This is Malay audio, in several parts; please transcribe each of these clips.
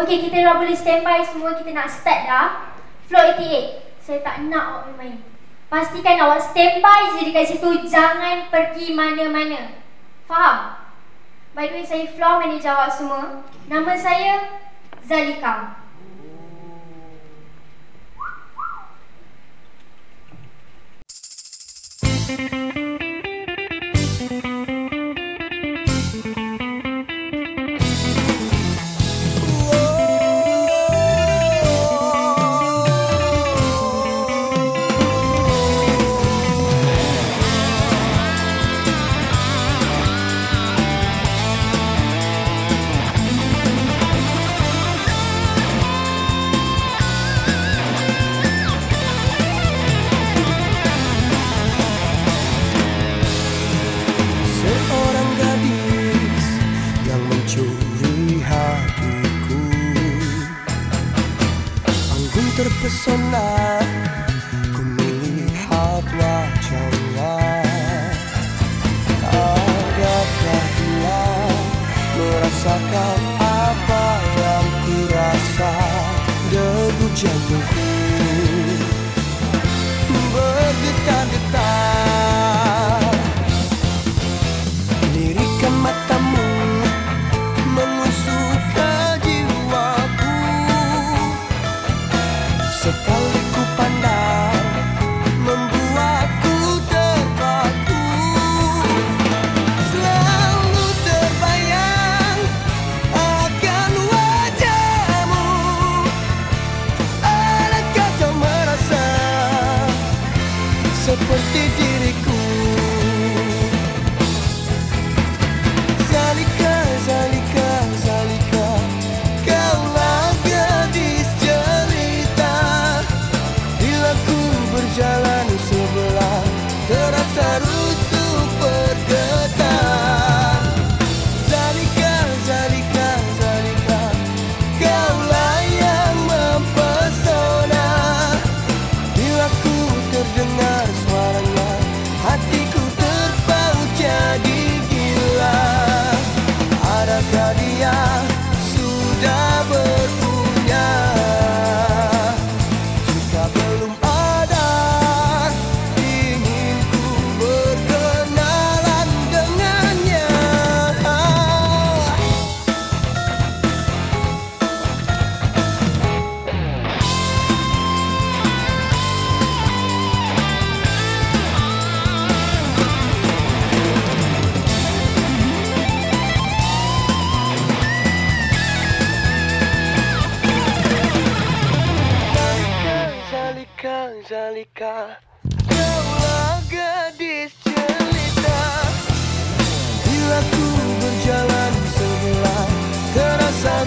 Okay, kita dah boleh standby semua. Kita nak start dah. Floor 88. Saya tak nak awak bermain. Pastikan awak standby je dekat situ. Jangan pergi mana-mana. Faham? By the way, saya floor manager awak semua. Nama saya Zalika. Terpesona Ku melihat wajahnya. Adakah dia merasakan apa yang ku rasa? Debu jantungku seperti diriku Zalika, Zalika. Kaulah gadis jelita Bila ku berjalan sebelah Terasa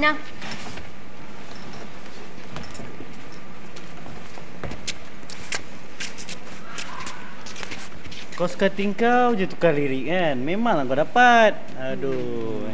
Nah, Kau suka tingkau je tukar lirik kan? Memanglah kau dapat. Aduh